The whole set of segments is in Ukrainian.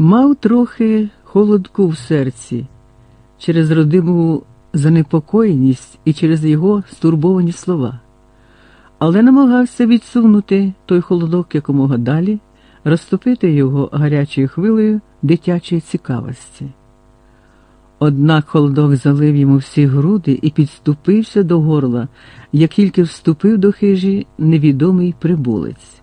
Мав трохи холодку в серці через родиму занепокоєність і через його стурбовані слова, але намагався відсунути той холодок якомога далі, розтопити його гарячою хвилею дитячої цікавості. Однак холодок залив йому всі груди і підступився до горла, як тільки вступив до хижі невідомий прибулець.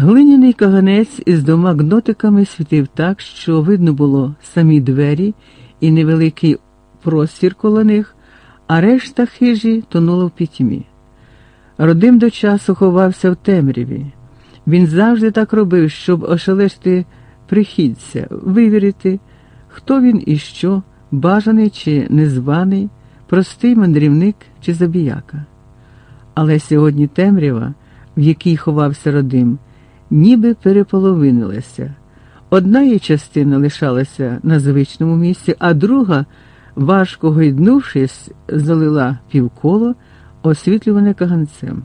Глиняний каганець із двома гнотиками світив так, що видно було самі двері і невеликий простір коло них, а решта хижі тонула в пітьмі. Родим до часу ховався в темряві. Він завжди так робив, щоб ошелешти прихідця, вивірити, хто він і що, бажаний чи незваний, простий мандрівник чи забіяка. Але сьогодні темрява, в якій ховався родим, ніби переполовинилася. Одна її частина лишалася на звичному місці, а друга, важко гойднувшись, залила півколо, освітлюване каганцем.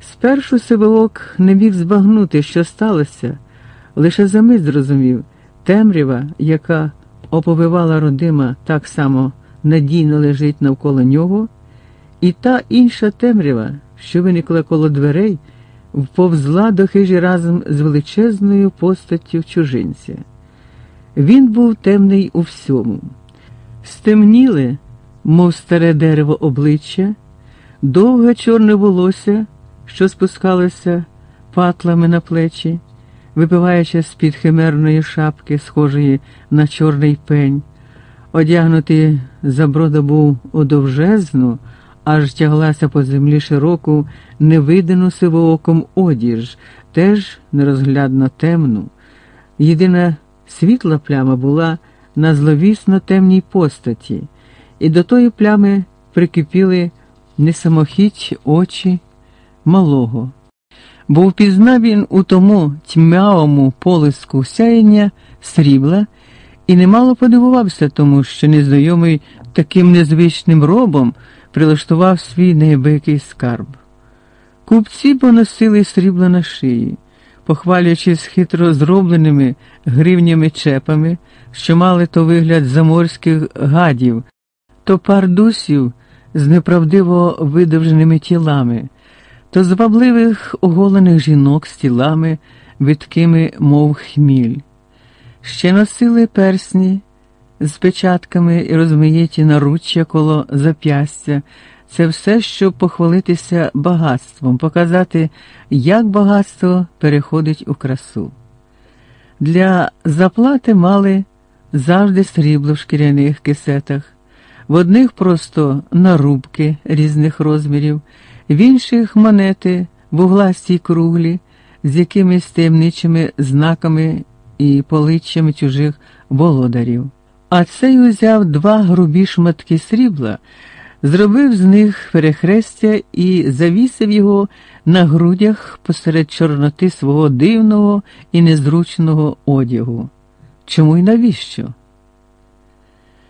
Спершу Сиволок не міг збагнути, що сталося, лише за мить зрозумів темрява, яка оповивала родима так само надійно лежить навколо нього, і та інша темрява, що виникла коло дверей вповзла до хижі разом з величезною постаттю чужинця. Він був темний у всьому, стемніли, мов старе дерево обличчя, довге чорне волосся, що спускалося патлами на плечі, випиваючи з-під химерної шапки, схожої на чорний пень, одягнутий заброда був у довжезну, аж тяглася по землі широку, невидану сивооком одіж, теж нерозглядно темну. Єдина світла пляма була на зловісно темній постаті, і до тої плями прикипіли несамохіть очі малого. Бо впізнав він у тому тьмявому полиску сяєння срібла і немало подивувався тому, що незнайомий таким незвичним робом прилаштував свій неабиякий скарб. Купці поносили срібла на шиї, похвалюючись хитро зробленими гривнями чепами, що мали то вигляд заморських гадів, то пардусів з неправдиво видовженими тілами, то звабливих оголених жінок з тілами, видкими, мов хміль. Ще носили персні з печатками і розмиєті наруччя коло зап'ястя. Це все, щоб похвалитися багатством, показати, як багатство переходить у красу. Для заплати мали завжди срібло в шкіряних кисетах, в одних просто нарубки різних розмірів, в інших монети вугласті й круглі, з якимись таємничими знаками і поличчями чужих володарів. А цей узяв два грубі шматки срібла, зробив з них перехрестя і завісив його на грудях посеред чорноти свого дивного і незручного одягу. Чому й навіщо?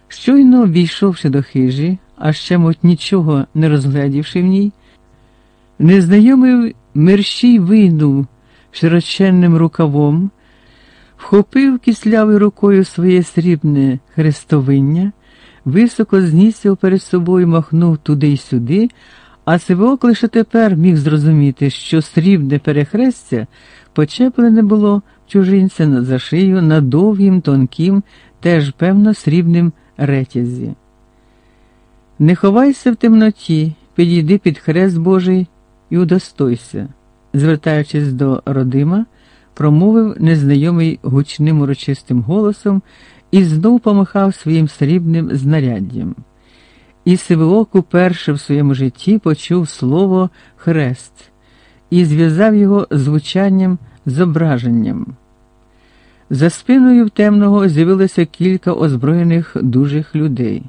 Щойно війшовши до хижі, а ще, муть нічого не розглядівши в ній, незнайомий мерщій вийнув широченним рукавом вхопив кислявою рукою своє срібне хрестовиння, високо зніс його перед собою, махнув туди й сюди, а Сивок лише тепер міг зрозуміти, що срібне перехрестя почеплене було чужинця за шию на довгім, тонким, теж, певно, срібним ретязі. Не ховайся в темноті, підійди під хрест Божий і удостойся, звертаючись до родима промовив незнайомий гучним урочистим голосом і знов помахав своїм срібним знаряддям. І Сивоок уперше в своєму житті почув слово хрест і зв'язав його звучанням зображенням. За спиною в темного з'явилося кілька озброєних дужих людей.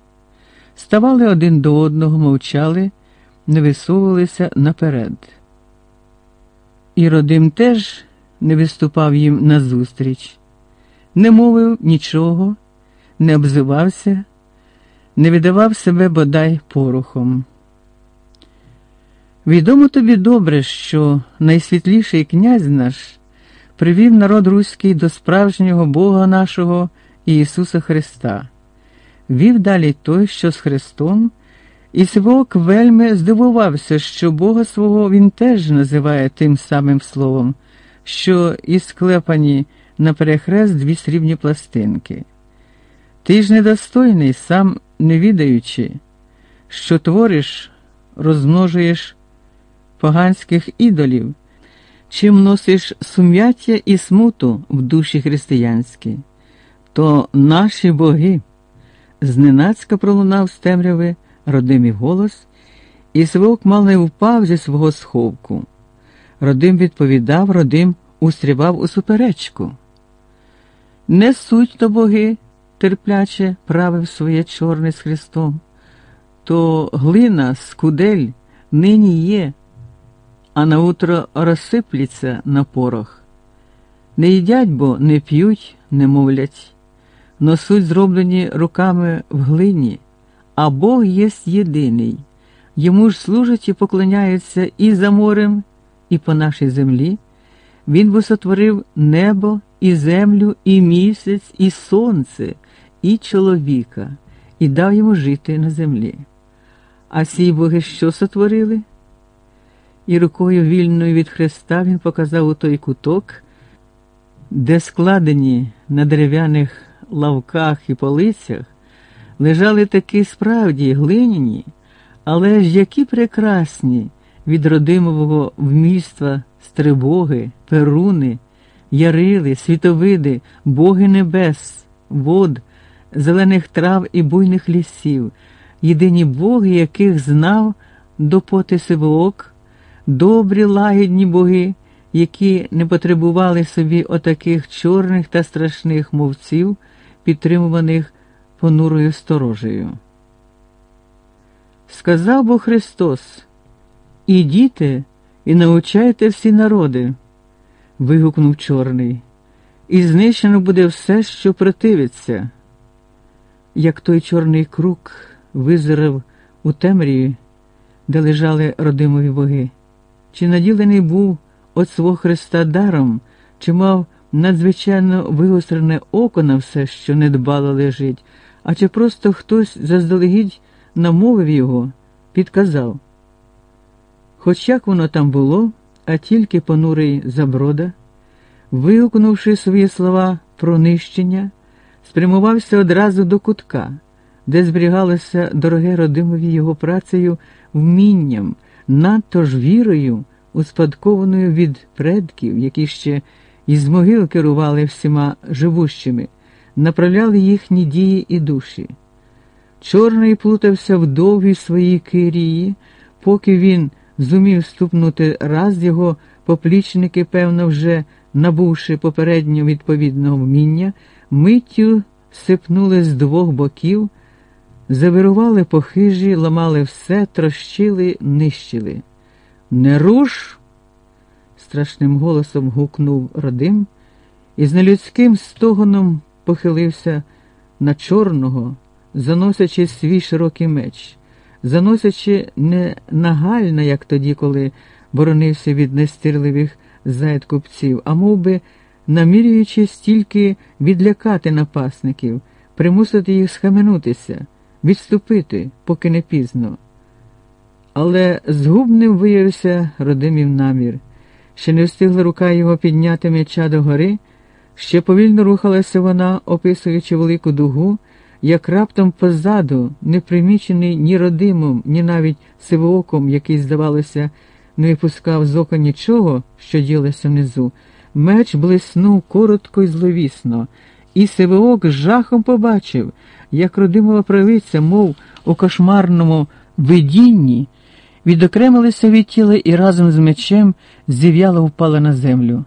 Ставали один до одного, мовчали, не висовувалися наперед. І родим теж не виступав їм назустріч, не мовив нічого, не обзивався, не видавав себе бодай порохом. Відомо тобі добре, що найсвітліший князь наш привів народ руський до справжнього Бога нашого Ісуса Христа. Вів далі той, що з Христом, і Сивок вельми здивувався, що Бога свого він теж називає тим самим словом, що і склепані на перехрест дві срібні пластинки. Ти ж недостойний, сам не відаючи, що твориш, розмножуєш поганських ідолів, чим носиш сум'яття і смуту в душі християнській, то наші боги. Зненацька пролунав з темряви родимий голос, і свовк мало не впав зі свого сховку. Родим відповідав, родим устрівав у суперечку. Не суть то боги, терпляче правив своє чорне з Христом, то глина, скудель нині є, а наутро розсипляться на порох. Не їдять, бо не п'ють, не мовлять, но суть зроблені руками в глині, а Бог єсть єдиний, йому ж служать і поклоняються і за морем, і по нашій землі. Він би сотворив небо, і землю, і місяць, і сонце, і чоловіка, і дав йому жити на землі. А сі боги що сотворили? І рукою вільною від Христа він показав у той куток, де складені на дерев'яних лавках і полицях лежали такі справді глиняні, але ж які прекрасні від родимового вміства стрибоги, перуни, ярили, світовиди, боги небес, вод, зелених трав і буйних лісів, єдині боги, яких знав до поти Сивоок, добрі лагідні боги, які не потребували собі отаких чорних та страшних мовців, підтримуваних понурою сторожею. Сказав бо Христос, ідіте і научайте всі народи, вигукнув чорний, і знищено буде все, що противиться. Як той чорний круг визирав у темряві, де лежали родимові боги, чи наділений був от свого Христа даром, чи мав надзвичайно вигострене око на все, що недбало лежить, а чи просто хтось заздалегідь намовив його, підказав. Хоч як воно там було, а тільки понурий заброда, вигукнувши свої слова про нищення, спрямувався одразу до кутка, де зберігалося дороге родимові його працею вмінням, надто ж вірою, успадкованою від предків, які ще із могил керували всіма живущими, направляли їхні дії і душі. Чорний плутався в довгій своїй кирії, поки він зумів ступнути раз його поплічники, певно, вже набувши попередньо відповідного вміння, миттю сипнули з двох боків, завирували по хижі, ламали все, трощили, нищили. Не руш! страшним голосом гукнув родим і з нелюдським стогоном похилився на чорного, заносячи свій широкий меч заносячи не нагально, як тоді, коли боронився від нестирливих зайдкупців, а мов би, намірюючи стільки відлякати напасників, примусити їх схаменутися, відступити, поки не пізно. Але згубним виявився родимів намір. Ще не встигла рука його підняти меча до гори, ще повільно рухалася вона, описуючи велику дугу як раптом позаду, не примічений ні родимом, ні навіть сивооком, який, здавалося, не випускав з ока нічого, що ділося внизу, меч блиснув коротко й зловісно, і сивоок жахом побачив, як родимова правиця, мов у кошмарному видінні, відокремилися від тіла і разом з мечем зів'яло впала на землю.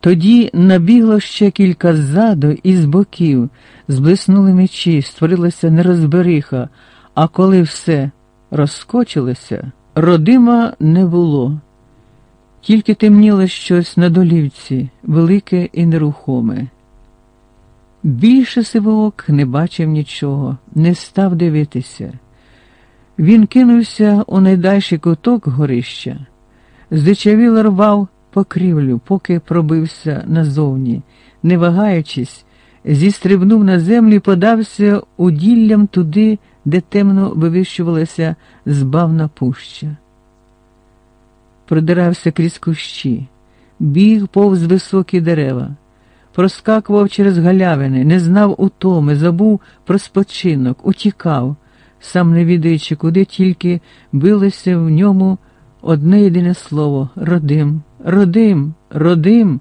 Тоді набігло ще кілька ззаду і з боків, зблиснули мечі, створилася нерозбериха, а коли все розскочилося, родима не було. Тільки темніло щось на долівці, велике і нерухоме. Більше сивоок не бачив нічого, не став дивитися. Він кинувся у найдальший куток горища, здичавіло рвав покрівлю, поки пробився назовні, не вагаючись, зістрибнув на землю і подався уділлям туди, де темно вивищувалася збавна пуща. Продирався крізь кущі, біг повз високі дерева, проскакував через галявини, не знав утоми, забув про спочинок, утікав, сам не відаючи, куди тільки билося в ньому одне єдине слово родим, родим, родим,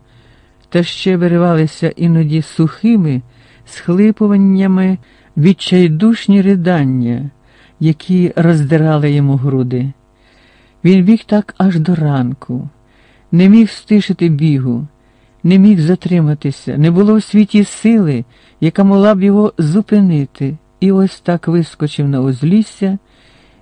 та ще виривалися іноді сухими схлипуваннями відчайдушні ридання, які роздирали йому груди. Він біг так аж до ранку, не міг стишити бігу, не міг затриматися, не було в світі сили, яка могла б його зупинити, і ось так вискочив на узлісся,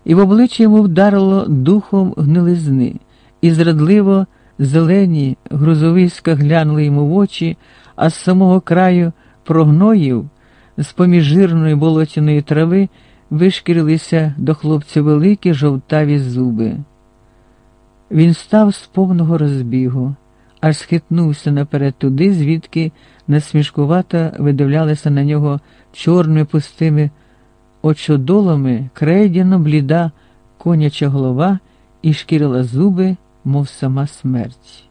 і в обличчя йому вдарило духом гнилизни, і зрадливо зелені грузовиська глянули йому в очі, а з самого краю прогноїв з поміж жирної болотяної трави вишкірилися до хлопця великі жовтаві зуби. Він став з повного розбігу, аж схитнувся наперед туди, звідки насмішкувато видивлялися на нього чорними пустими очодолами крейдяно бліда коняча голова і шкірила зуби, мов сама смерть.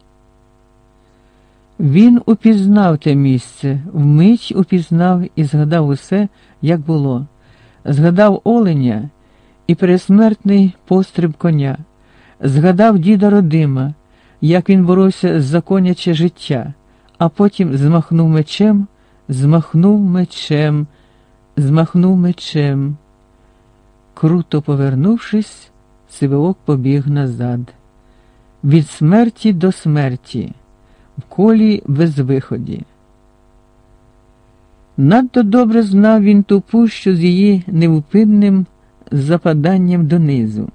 Він упізнав те місце, вмить упізнав і згадав усе, як було. Згадав оленя і пересмертний постриб коня, згадав діда Родима, як він боровся з законяче життя, а потім змахнув мечем, змахнув мечем, змахнув мечем. Круто повернувшись, Сивоок побіг назад. Від смерті до смерті в колі безвиході. Надто добре знав він ту пущу з її невпинним западанням донизу,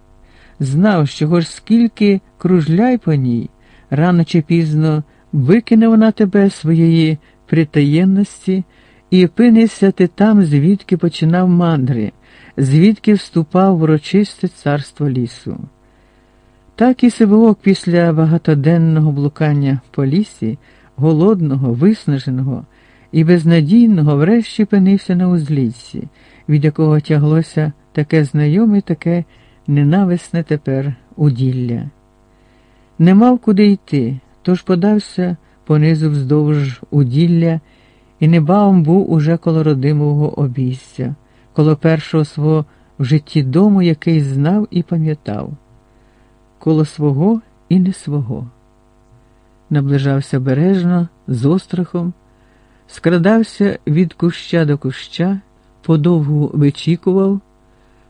знав, що хоч скільки кружляй по ній, рано чи пізно викине вона тебе своєї притаєнності і опинишся ти там, звідки починав мандри, звідки вступав в урочисте царство лісу. Так і Сивоок після багатоденного блукання по лісі, голодного, виснаженого і безнадійного, врешті пинився на узліссі, від якого тяглося таке знайоме, таке ненависне тепер уділля. Не мав куди йти, тож подався понизу вздовж уділля і небавом був уже коло родимого обійстя, коло першого свого в житті дому, який знав і пам'ятав коло свого і не свого. Наближався бережно, з острахом, скрадався від куща до куща, подовгу вичікував,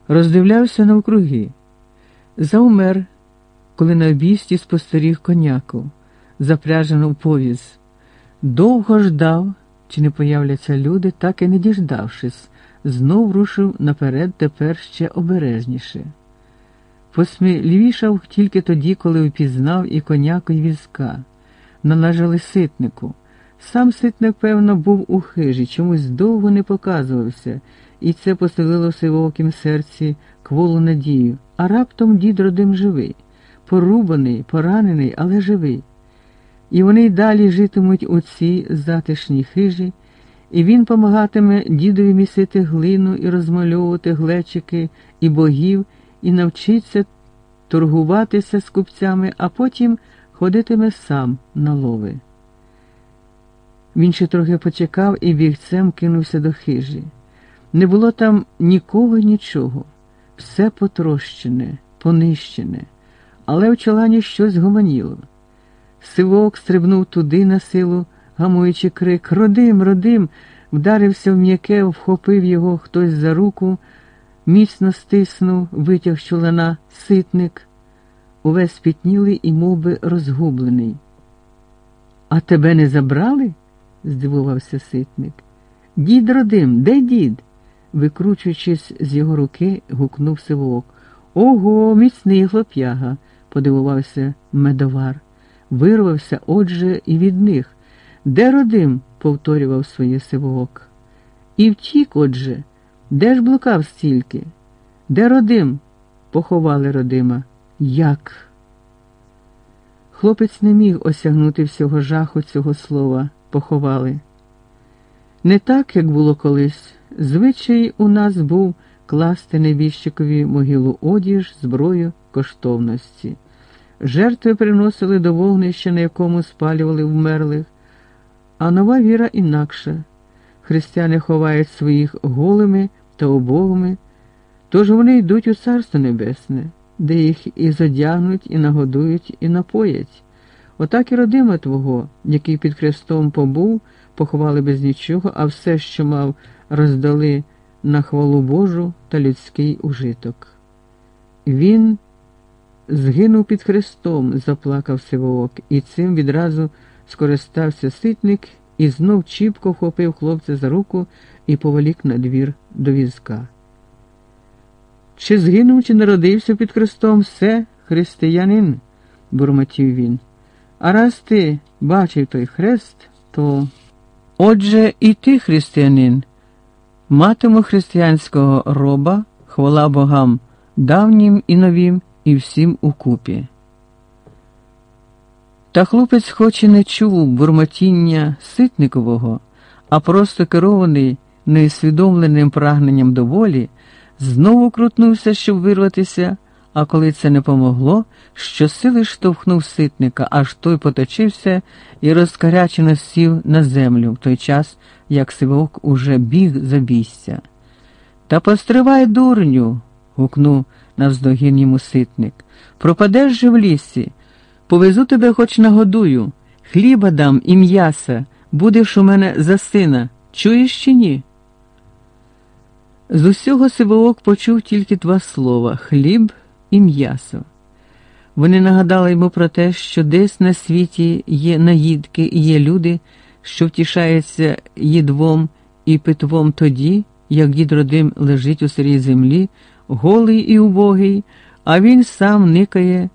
роздивлявся навкруги, заумер, коли на обісті спостеріг коняку, запряжену в повіз. Довго ждав, чи не появляться люди, так і не діждавшись, знов рушив наперед тепер ще обережніше. Посмілівішав тільки тоді, коли впізнав і коняку й візка. Належали ситнику. Сам ситник, певно, був у хижі, чомусь довго не показувався, і це поселило в сивокім серці кволу надію, а раптом дід родим живий, порубаний, поранений, але живий. І вони й далі житимуть у цій затишній хижі, і він помагатиме дідові місити глину і розмальовувати глечики і богів і навчиться торгуватися з купцями, а потім ходитиме сам на лови. Він ще трохи почекав і бігцем кинувся до хижі. Не було там нікого нічого, все потрощене, понищене, але в чолані щось гомоніло. Сивок стрибнув туди на силу, гамуючи крик Родим, родим, вдарився в м'яке, вхопив його хтось за руку міцно стиснув, витяг з чолана ситник, увесь спітнілий і мов би, розгублений. А тебе не забрали? здивувався ситник. Дід родим, де дід? викручуючись з його руки, гукнув сивок. Ого, міцний хлоп'яга, подивувався медовар. Вирвався, отже, і від них. Де родим? повторював своє сивок. І втік, отже. Де ж блукав стільки? Де родим? Поховали родима. Як? Хлопець не міг осягнути всього жаху цього слова, поховали. Не так, як було колись. Звичай у нас був класти небіжчикові могилу одіж, зброю, коштовності. Жертви приносили до вогнища, на якому спалювали вмерлих, а нова віра інакша. Християни ховають своїх голими та убогими, тож вони йдуть у Царство Небесне, де їх і зодягнуть, і нагодують, і напоять. Отак і родима Твого, який під хрестом побув, поховали без нічого, а все, що мав, роздали на хвалу Божу та людський ужиток. Він згинув під хрестом, заплакав Сивоок, і цим відразу скористався ситник і знов чіпко вхопив хлопця за руку і поволік на двір до візка. Чи згинув, чи народився під хрестом все християнин, бурмотів він. А раз ти бачив той хрест, то. Отже, і ти, християнин, матиму християнського роба, хвала богам давнім і новім, і всім укупі. Та хлопець хоч і не чув бурмотіння ситникового, а просто керований неусвідомленим прагненням до волі, знову крутнувся, щоб вирватися, а коли це не помогло, щосили штовхнув ситника, аж той поточився і розкарячено сів на землю в той час, як сивок уже біг за бійся. Та постривай, дурню. гукнув навздогін йому ситник. Пропадеш же в лісі. Повезу тебе хоч нагодую, хліба дам і м'яса, будеш у мене за сина. Чуєш чи ні? З усього Сивоок почув тільки два слова хліб і м'ясо. Вони нагадали йому про те, що десь на світі є наїдки і є люди, що втішаються їдвом і питвом тоді, як дід родим лежить у сирій землі, голий і убогий, а він сам никає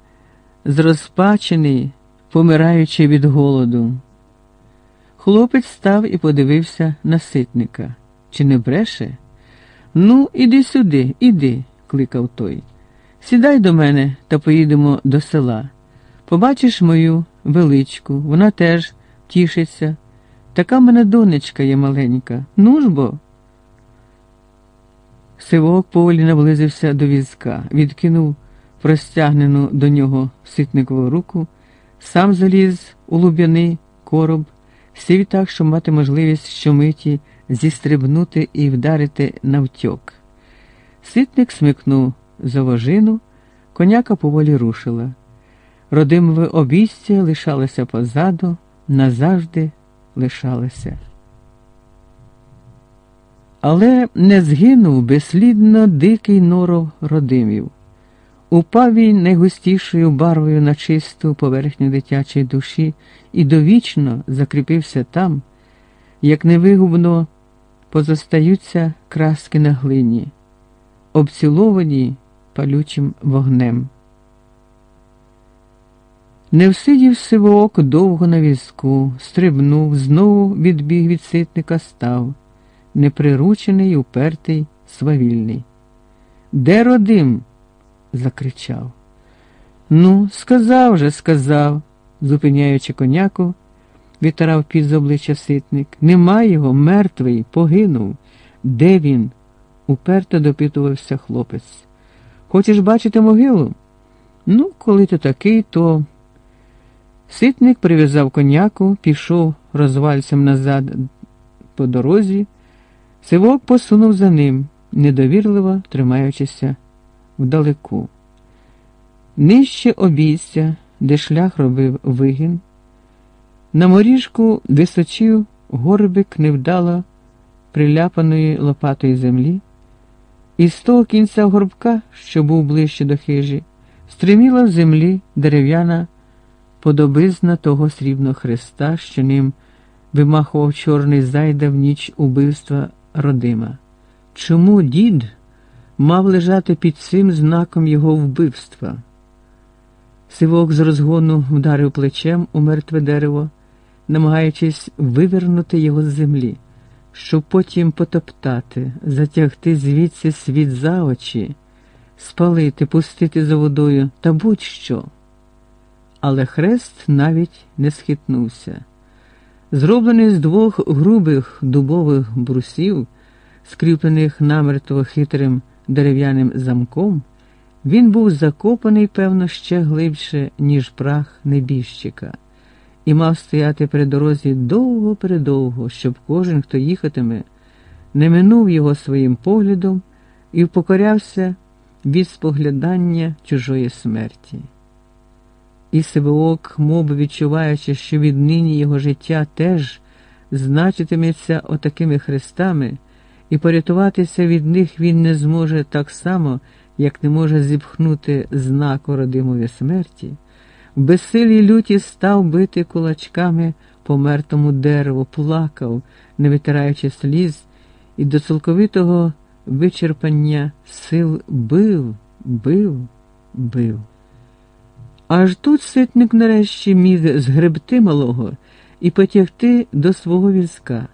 зрозпачений, помираючи від голоду. Хлопець став і подивився на ситника. Чи не бреше? Ну, іди сюди, іди, кликав той. Сідай до мене та поїдемо до села. Побачиш мою величку, вона теж тішиться. Така мене донечка є маленька. Ну ж бо. Сивок поволі наблизився до візка, відкинув простягнену до нього ситникову руку, сам заліз у луб'яний короб, сів так, щоб мати можливість щомиті зістрибнути і вдарити навтьок. Ситник смикнув за вожину, коняка поволі рушила. Родимове обійстя лишалося позаду, назавжди лишалося. Але не згинув безслідно дикий норов родимів. Упав він найгустішою барвою на чисту поверхню дитячої душі і довічно закріпився там, як невигубно позостаються краски на глині, обціловані палючим вогнем. Не всидів сивоок довго на візку, стрибнув, знову відбіг від ситника став, неприручений, упертий, свавільний. Де родим? Закричав. Ну, сказав же, сказав, зупиняючи коняку, витирав під обличчя ситник. Нема його, мертвий, погинув. Де він? уперто допитувався хлопець. Хочеш бачити могилу? Ну, коли ти такий, то. Ситник прив'язав коняку, пішов розвальцем назад по дорозі, сивок посунув за ним, недовірливо тримаючися вдалеку. Нижче обійстя, де шлях робив вигін, на моріжку височив горбик невдало приляпаної лопатої землі, і з того кінця горбка, що був ближче до хижі, стриміла в землі дерев'яна подобизна того срібного хреста, що ним вимахував чорний зайда в ніч убивства родима. Чому дід? Мав лежати під цим знаком його вбивства. Сивок з розгону вдарив плечем у мертве дерево, намагаючись вивернути його з землі, щоб потім потоптати, затягти звідси світ за очі, спалити, пустити за водою та будь-що. але хрест навіть не схитнувся. Зроблений з двох грубих дубових брусів, скріплених намертво хитрим дерев'яним замком, він був закопаний, певно, ще глибше, ніж прах небіжчика, і мав стояти при дорозі довго-передовго, щоб кожен, хто їхатиме, не минув його своїм поглядом і впокорявся від споглядання чужої смерті. І Сивоок, мов відчуваючи, що віднині його життя теж значитиметься отакими хрестами, і порятуватися від них він не зможе так само, як не може зіпхнути знаку родимої смерті, в безсилій люті став бити кулачками по мертвому дереву, плакав, не витираючи сліз, і до цілковитого вичерпання сил бив, бив, бив. Аж тут ситник нарешті міг згребти малого і потягти до свого візка,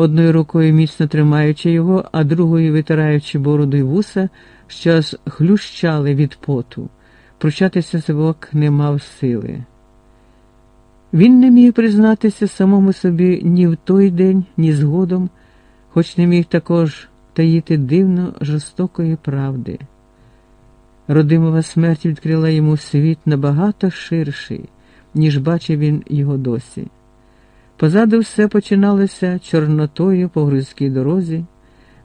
одною рукою міцно тримаючи його, а другою витираючи бороду й вуса, що аж хлющали від поту. Пручатися сивок не мав сили. Він не міг признатися самому собі ні в той день, ні згодом, хоч не міг також таїти дивно жорстокої правди. Родимова смерть відкрила йому світ набагато ширший, ніж бачив він його досі. Позаду все починалося чорнотою по гризькій дорозі,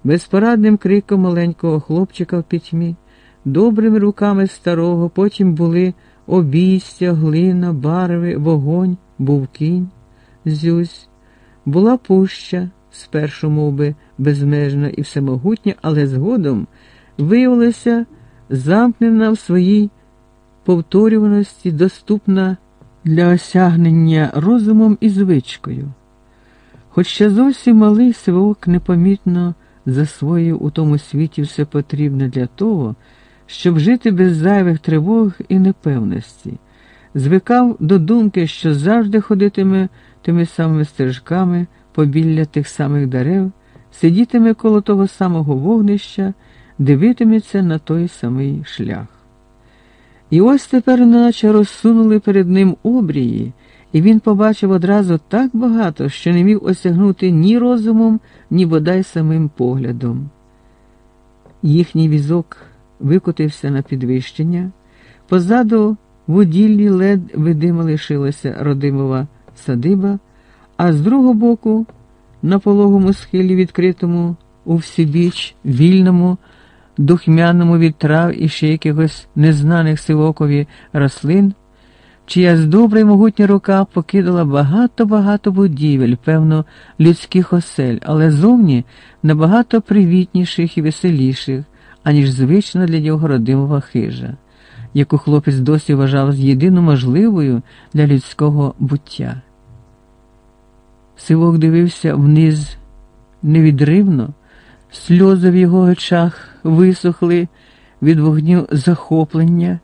безпорадним криком маленького хлопчика в пітьмі, добрими руками старого, потім були обійстя, глина, барви, вогонь, був кінь, зюсь, була пуща, спершу мов би, безмежна і всемогутня, але згодом виявилася замкнена в своїй повторюваності, доступна для осягнення розумом і звичкою. Хоч ще зовсім малий Сивок непомітно засвоїв у тому світі все потрібне для того, щоб жити без зайвих тривог і непевності, звикав до думки, що завжди ходитиме тими самими стежками побілля тих самих дерев, сидітиме коло того самого вогнища дивитиметься на той самий шлях. І ось тепер, наче розсунули перед ним обрії, і він побачив одразу так багато, що не міг осягнути ні розумом, ні бодай самим поглядом. Їхній візок викотився на підвищення, позаду в уділлі лед видимо лишилася родимова садиба, а з другого боку, на пологому схилі, відкритому у всібіч, вільному, духмяному від трав і ще якихось незнаних сивокові рослин, чия здобра й могутня рука покидала багато-багато будівель, певно, людських осель, але зовні набагато привітніших і веселіших, аніж звична для нього родимова хижа, яку хлопець досі вважав єдино можливою для людського буття. Сивок дивився вниз невідривно. Сльози в його очах висохли від вогню захоплення,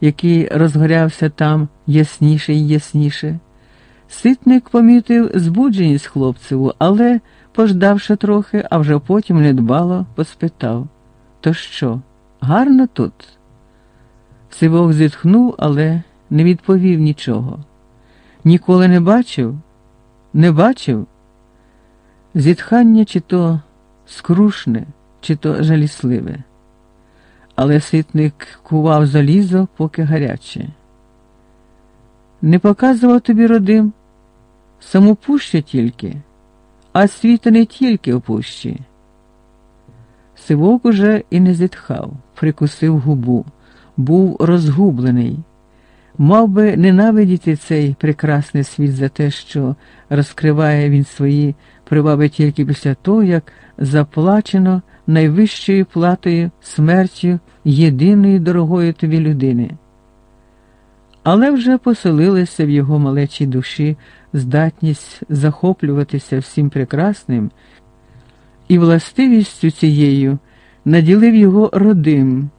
який розгорявся там ясніше і ясніше. Ситник помітив збудженість хлопцеву, але, пождавши трохи, а вже потім недбало, поспитав То що, гарно тут? Сивок зітхнув, але не відповів нічого. Ніколи не бачив? Не бачив? Зітхання чи то скрушне чи то жалісливе. Але ситник кував залізо, поки гаряче. Не показував тобі родим, саму пущу тільки, а світа не тільки в пущі. Сивок уже і не зітхав, прикусив губу, був розгублений. Мав би ненавидіти цей прекрасний світ за те, що розкриває він свої приваби тільки після того, як заплачено найвищою платою смертю єдиної дорогої тобі людини. Але вже поселилася в його малечій душі здатність захоплюватися всім прекрасним, і властивістю цією наділив його родим,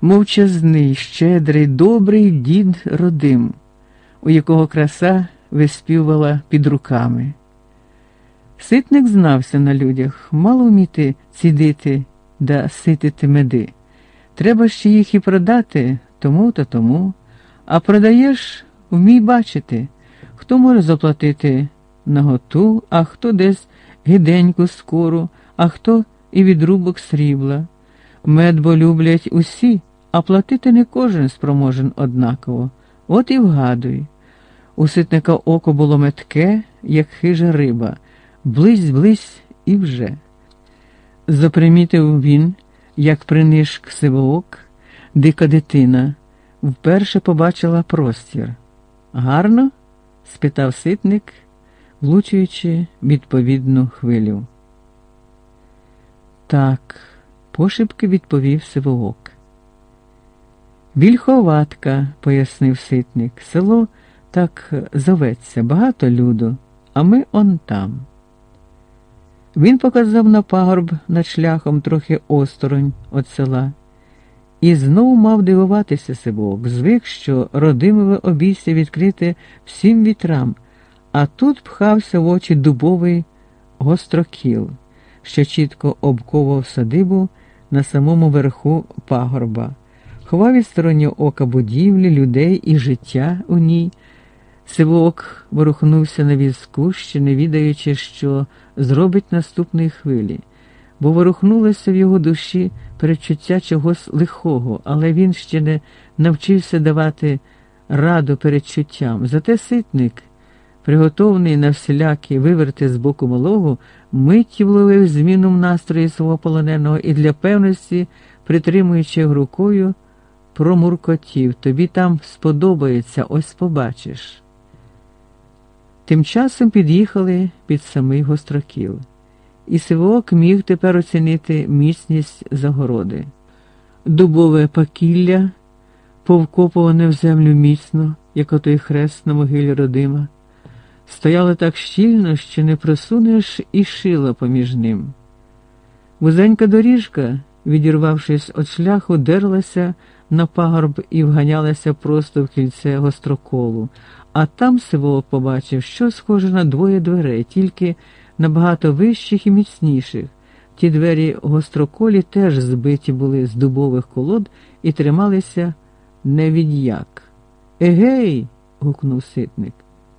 мовчазний, щедрий, добрий дід родим, у якого краса виспівала під руками. Ситник знався на людях, мало вміти цідити да ситити меди. Треба ще їх і продати тому та тому, а продаєш вмій бачити, хто може заплатити наготу, а хто десь гиденьку скору, а хто і відрубок срібла. Мед бо люблять усі, а платити не кожен спроможен однаково. От і вгадуй. У ситника око було метке, як хижа риба, близь, близь і вже. Запримітив він, як принишк сивоок, дика дитина, вперше побачила простір. Гарно? спитав ситник, влучуючи відповідну хвилю. Так, пошепки відповів сивоок. Вільховатка, пояснив ситник, село так зоветься, багато люду, а ми он там. Він показав на пагорб над шляхом трохи осторонь від села, і знову мав дивуватися Сивок, звик, що родимове обійстя відкрите всім вітрам, а тут пхався в очі дубовий гострокіл, що чітко обковував садибу на самому верху пагорба, ховав від стороннього ока будівлі, людей і життя у ній. Сивок ворухнувся на візку, ще не відаючи, що зробить наступної хвилі, бо ворухнулося в його душі передчуття чогось лихого, але він ще не навчився давати раду передчуттям. Зате ситник, приготовлений на всілякі виверти з боку малого, миттю вловив зміну в настрої свого полоненого і для певності, притримуючи його рукою, промуркотів. Тобі там сподобається, ось побачиш. Тим часом під'їхали під самий гострокіл, і Сивок міг тепер оцінити міцність загороди. Дубове пакілля, повкопуване в землю міцно, як отой хрест на могилі родима, стояло так щільно, що не просунеш і шила поміж ним. Вузенька доріжка, відірвавшись від шляху, дерлася на пагорб і вганялася просто в кільце гостроколу, а там Сиволок побачив, що схоже на двоє дверей, тільки набагато вищих і міцніших. Ті двері гостроколі теж збиті були з дубових колод і трималися невід'як. Егей. гукнув ситник.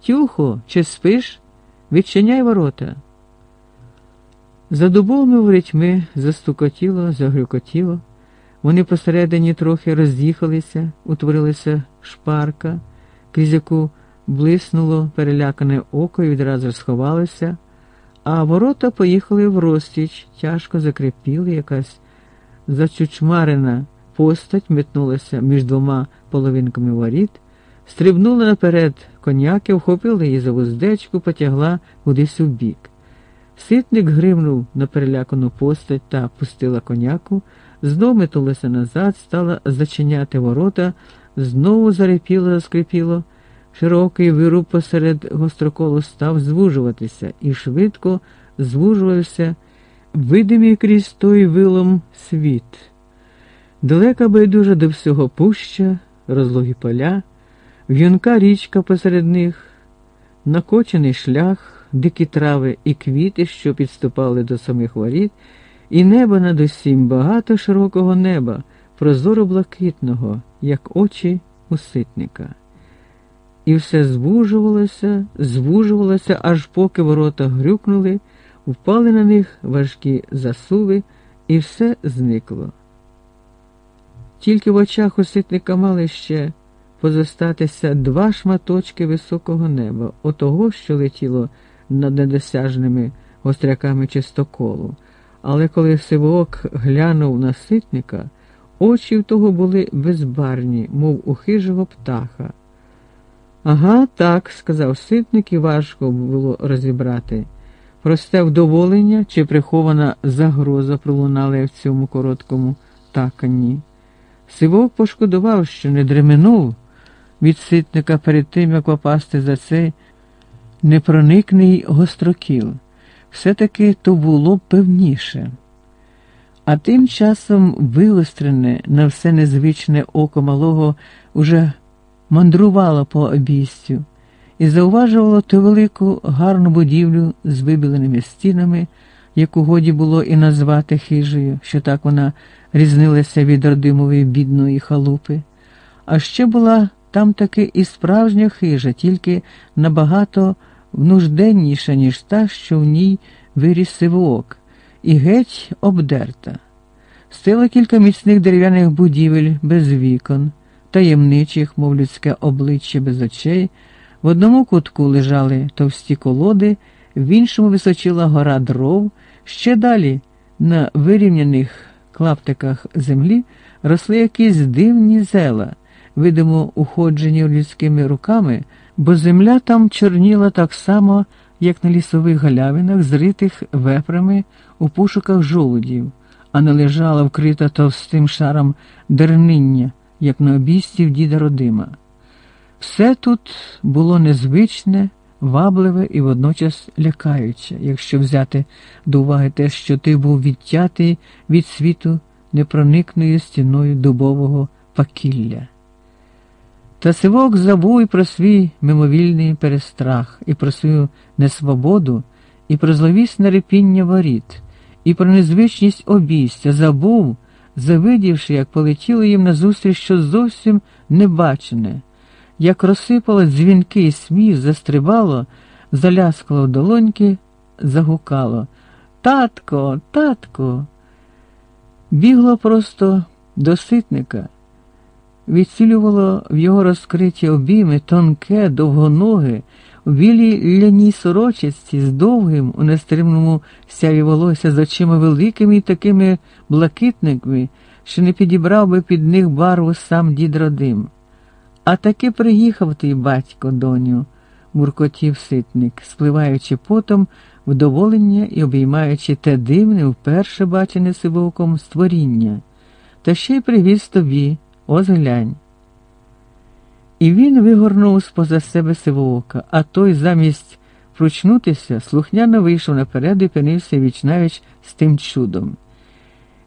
Тюхо, чи спиш? Відчиняй ворота. За дубовими ворітьми застукотіло, загрюкотіло. Вони посередині трохи роз'їхалися, утворилася шпарка, крізь яку блиснуло перелякане око і відразу сховалося, а ворота поїхали в розтіч, тяжко закрепіли, якась зачучмарена постать метнулася між двома половинками воріт, стрибнула наперед коняки, вхопила її за вуздечку, потягла кудись у бік. Ситник гримнув на перелякану постать та пустила коняку, знов метнулася назад, стала зачиняти ворота, знову зарепіло, заскрипіло. Широкий вируб посеред гостроколу став звужуватися і швидко звужувався видимий крізь той вилом світ. Далека байдужа до всього пуща, розлогі поля, в'юнка річка посеред них, накочений шлях, дикі трави і квіти, що підступали до самих воріт, і небо над усім багато широкого неба, прозоро блакитного, як очі уситника і все звужувалося, звужувалося, аж поки ворота грюкнули, впали на них важкі засуви, і все зникло. Тільки в очах оситника мали ще позостатися два шматочки високого неба, отого, що летіло над недосяжними гостряками чистоколу. Але коли Сивоок глянув на ситника, очі в того були безбарні, мов у хижого птаха. Ага, так, сказав ситник, і важко було розібрати. Просте вдоволення чи прихована загроза пролунала в цьому короткому таканні. Сивок пошкодував, що не дременув від ситника перед тим, як попасти за цей непроникний гострокіл. Все-таки то було б певніше. А тим часом вилострене на все незвичне око малого уже мандрувала по обійстю і зауважувала ту велику гарну будівлю з вибіленими стінами, яку годі було і назвати хижею, що так вона різнилася від родимової бідної халупи, а ще була там таки і справжня хижа, тільки набагато внужденніша, ніж та, що в ній виріс сивоок, і геть обдерта. Стояло кілька міцних дерев'яних будівель без вікон, таємничих, мов людське обличчя без очей. В одному кутку лежали товсті колоди, в іншому височила гора дров, ще далі на вирівняних клаптиках землі росли якісь дивні зела, видимо, уходжені людськими руками, бо земля там чорніла так само, як на лісових галявинах, зритих вепрами у пошуках жолудів, а не лежала вкрита товстим шаром дерниння, як на обійсті в діда Родима. Все тут було незвичне, вабливе і водночас лякаюче, якщо взяти до уваги те, що ти був відтятий від світу непроникною стіною дубового пакілля. Та сивок забув і про свій мимовільний перестрах, і про свою несвободу, і про зловісне репіння воріт, і про незвичність обійстя забув, завидівши, як полетіло їм назустріч що зовсім небачене, як розсипало дзвінки і сміх, застрибало, заляскало в долоньки, загукало. Татко, татко. Бігло просто до ситника відцілювало в його розкриті обійми тонке, довгоноге, у білій ляній сорочці з довгим, у нестримному сяві волосся з очима великими і такими блакитниками, що не підібрав би під них барву сам дід родим. А таки приїхав твій батько, доню, муркотів ситник, спливаючи потом вдоволення і обіймаючи те дивне, вперше бачене сивоком створіння, та ще й привіз тобі. Ось глянь. І він вигорнув споза себе сивоока, а той замість пручнутися, слухняно вийшов наперед і пинився вічнавіч з тим чудом.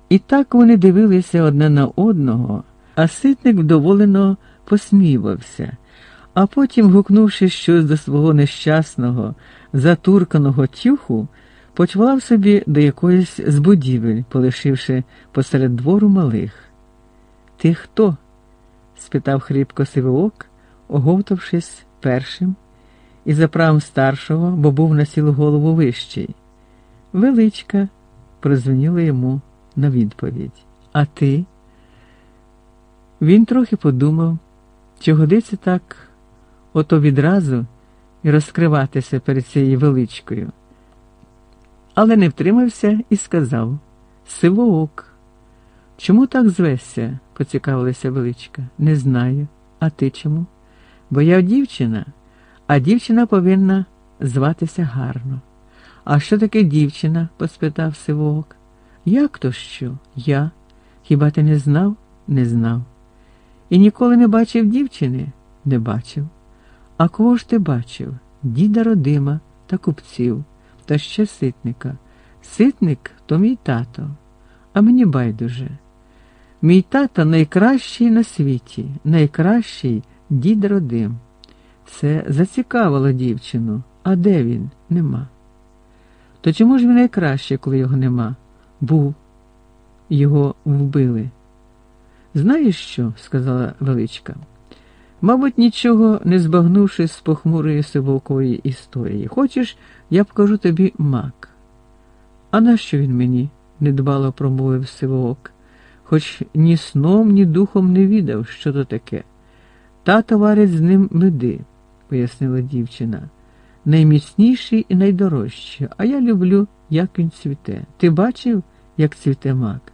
І так вони дивилися одне на одного, а ситник вдоволено посмівався, а потім, гукнувши щось до свого нещасного, затурканого тюху, почвав собі до якоїсь з будівель, полишивши посеред двору малих. Ти хто? Спитав хрипко Сивоок, оговтавшись першим, і за правом старшого, бо був на сілу голову вищий. Величка, прозвонила йому на відповідь. А ти? Він трохи подумав, чи годиться так ото відразу і розкриватися перед цією величкою. Але не втримався і сказав Сивоок. Чому так звешся? Поцікавилася величка. Не знаю. А ти чому? Бо я дівчина, а дівчина повинна зватися гарно. А що таке дівчина? поспитав Сивок. Як то що? Я? Хіба ти не знав? Не знав. І ніколи не бачив дівчини? Не бачив. А кого ж ти бачив? Діда родима та купців, та ще ситника. Ситник то мій тато, а мені байдуже. Мій тато найкращий на світі, найкращий дід родим. Це зацікавило дівчину. А де він? Нема. То чому ж він найкраще, коли його нема? Був. Його вбили. Знаєш що? сказала величка. Мабуть, нічого не збагнувши з похмурої сивокової історії. Хочеш, я покажу тобі мак. А нащо він мені? недбало промовив сивоок хоч ні сном, ні духом не відав, що то таке. Тато варить з ним меди, пояснила дівчина. Найміцніший і найдорожчий, а я люблю, як він цвіте. Ти бачив, як цвіте мак?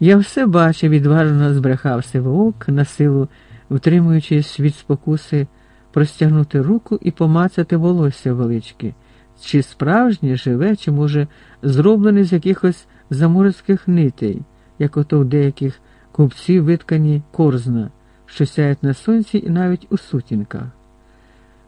Я все бачив, відважно збрехав Сивоок, на силу, втримуючись від спокуси, простягнути руку і помацати волосся велички, чи справжнє живе, чи, може, зроблене з якихось заморських нитей як ото в деяких купців виткані корзна, що сяють на сонці і навіть у сутінках.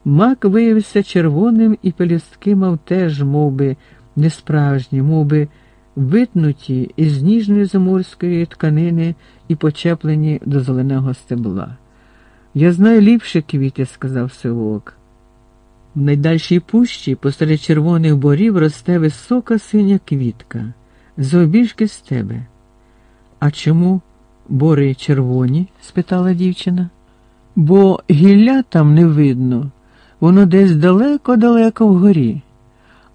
Мак виявився червоним і пелюстки мав теж, мов би, несправжні, мов би, витнуті із ніжної заморської тканини і почеплені до зеленого стебла. Я знаю ліпше квіти, сказав Сивок. В найдальшій пущі посеред червоних борів росте висока синя квітка, з тебе. А чому бори червоні? спитала дівчина. бо гілля там не видно, воно десь далеко-далеко вгорі,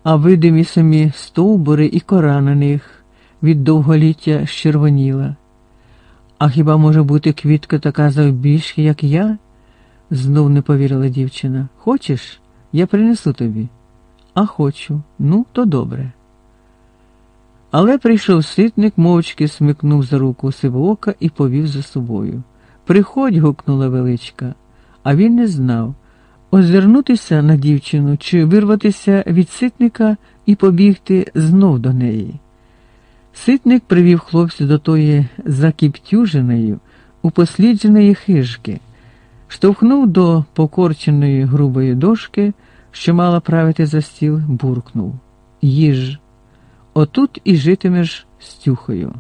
а видимі самі стовбури і кора на них від довголіття щервоніла. А хіба може бути квітка така завбільшки, як я? знов не повірила дівчина. Хочеш, я принесу тобі. А хочу, ну, то добре. Але прийшов ситник, мовчки смикнув за руку сивоока і повів за собою. Приходь, гукнула величка, а він не знав озирнутися на дівчину чи вирватися від ситника і побігти знов до неї. Ситник привів хлопця до тої закіптюженої, упослідженої хижки, штовхнув до покорченої грубої дошки, що мала правити за стіл, буркнув Їж, отут і житимеш з тюхою.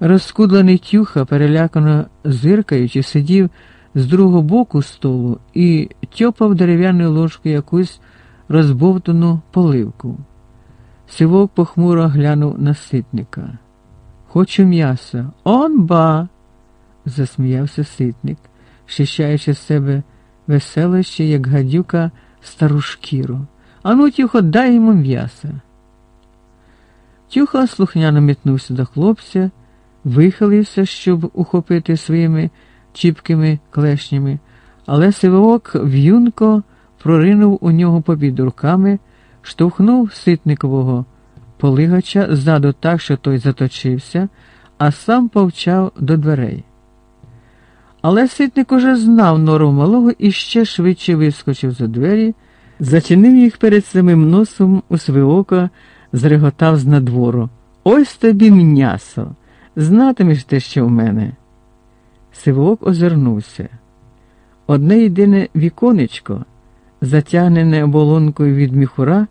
Розкудлений тюха, перелякано зиркаючи, сидів з другого боку столу і тьопав дерев'яною ложкою якусь розбовтану поливку. Сивок похмуро глянув на ситника. Хочу м'яса. Он ба. засміявся ситник, щищаючи з себе веселище, як гадюка стару шкіру. Ану, тюхо, дай йому м'яса. Тюха слухняно метнувся до хлопця, вихилився, щоб ухопити своїми чіпкими клешнями, але сивоок в'юнко проринув у нього побід руками штовхнув ситникового полигача ззаду так, що той заточився, а сам повчав до дверей. Але ситник уже знав нору малого і ще швидше вискочив за двері, зачинив їх перед самим носом у своє око, зреготав з надвору. Ось тобі м'ясо. Знатимеш те, що в мене. Сивок озирнувся. Одне єдине віконечко, затягнене оболонкою від міхура,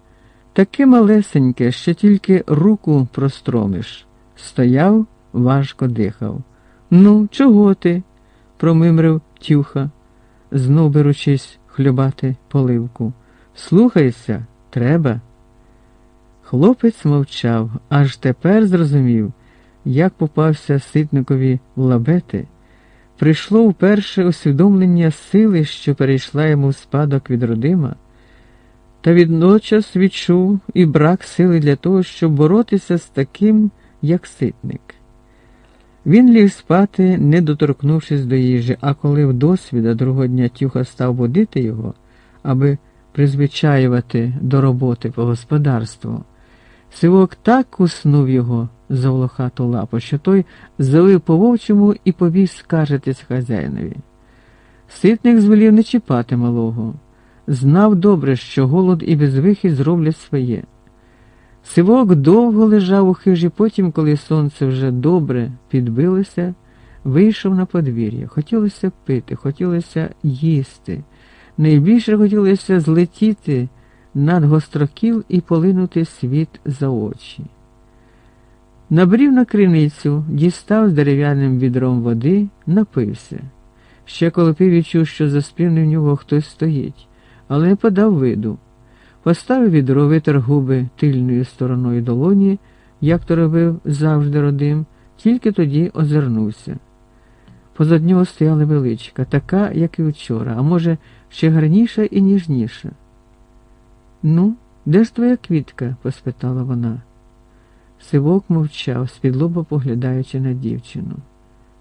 Таке малесеньке, що тільки руку простромиш. Стояв, важко дихав. Ну, чого ти? промимрив тюха, знов беручись хлюбати поливку. Слухайся, треба. Хлопець мовчав, аж тепер зрозумів, як попався ситникові в лабети. Прийшло вперше усвідомлення сили, що перейшла йому в спадок від родима та відночас відчув і брак сили для того, щоб боротися з таким, як ситник. Він ліг спати, не доторкнувшись до їжі, а коли в досвіда другого дня тюха став будити його, аби призвичаювати до роботи по господарству, сивок так уснув його за волохату лапу, що той завив по вовчому і побіг скаржитись хазяїнові. Ситник звелів не чіпати малого знав добре, що голод і безвихід зроблять своє. Сивок довго лежав у хижі, потім, коли сонце вже добре підбилося, вийшов на подвір'я. Хотілося пити, хотілося їсти. Найбільше хотілося злетіти над гострокіл і полинути світ за очі. Набрів на криницю, дістав з дерев'яним відром води, напився. Ще коли пив відчув, що за спини в нього хтось стоїть але не подав виду. Поставив відро, витер губи тильною стороною долоні, як то робив завжди родим, тільки тоді озирнувся. Позад нього стояла величка, така, як і вчора, а може, ще гарніша і ніжніша. Ну, де ж твоя квітка? поспитала вона. Сивок мовчав, спідлобо поглядаючи на дівчину.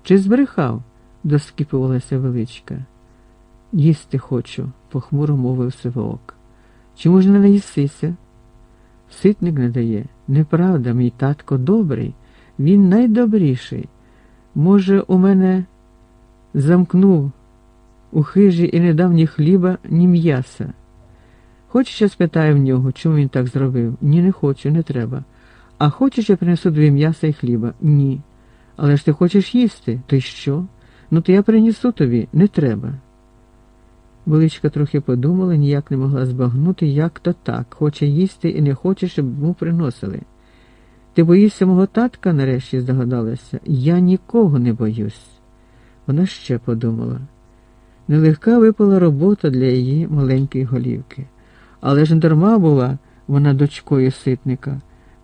Чи збрехав? доскіпувалася величка. Їсти хочу, похмуро мовив Сивоок. Чому ж не наїсися? Ситник не дає. Неправда, мій татко добрий, він найдобріший. Може, у мене замкнув у хижі і не дав ні хліба, ні м'яса. Хочеш, я спитаю в нього, чому він так зробив? Ні, не хочу, не треба. А хочеш, я принесу дві м'яса і хліба? Ні. Але ж ти хочеш їсти? Й що? Ну, то я принесу тобі, не треба. Величка трохи подумала, ніяк не могла збагнути, як то так, хоче їсти і не хоче, щоб йому приносили. Ти боїшся мого татка, нарешті здогадалася, я нікого не боюсь. Вона ще подумала. Нелегка випала робота для її маленької голівки. Але ж дарма була вона дочкою ситника.